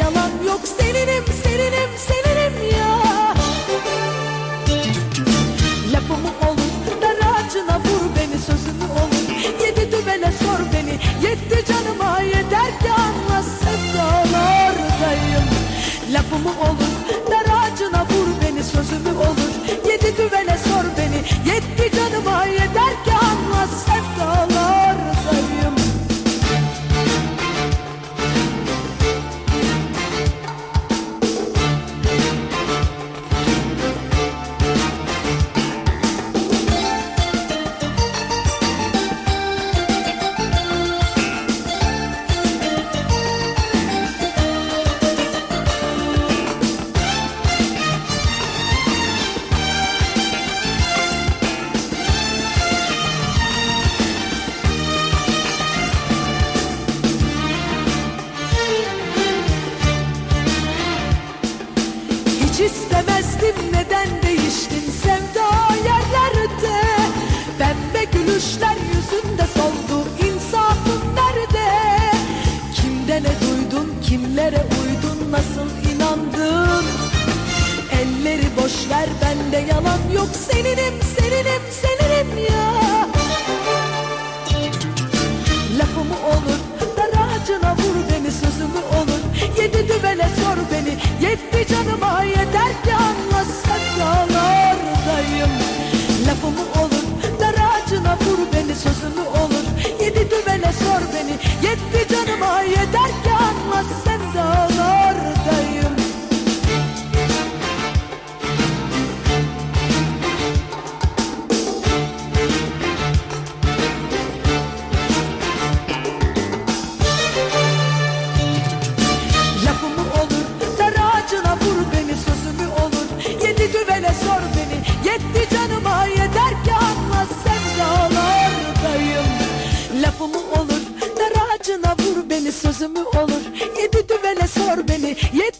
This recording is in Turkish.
yalan yok. Seninim seninim seninim ya. Lafımı olur dar ağacına vur beni sözümü olur. Yedi düvele sor beni yetti canıma. Yeter ki anla sevdalardayım Lafımı olur dar ağacına vur beni sözümü olur. Yedi düvele Hiç istemezdim. Neden değiştin sevda yerlerde. Pembe gülüşler yüzünde soldu. İnsafın nerede? Kimde ne duydun? Kimlere uydun? Nasıl inandın? Elleri boş ver bende yalan yok. Seninim Yedi düvele sor beni olur. Yedi düvele sor beni. Canıma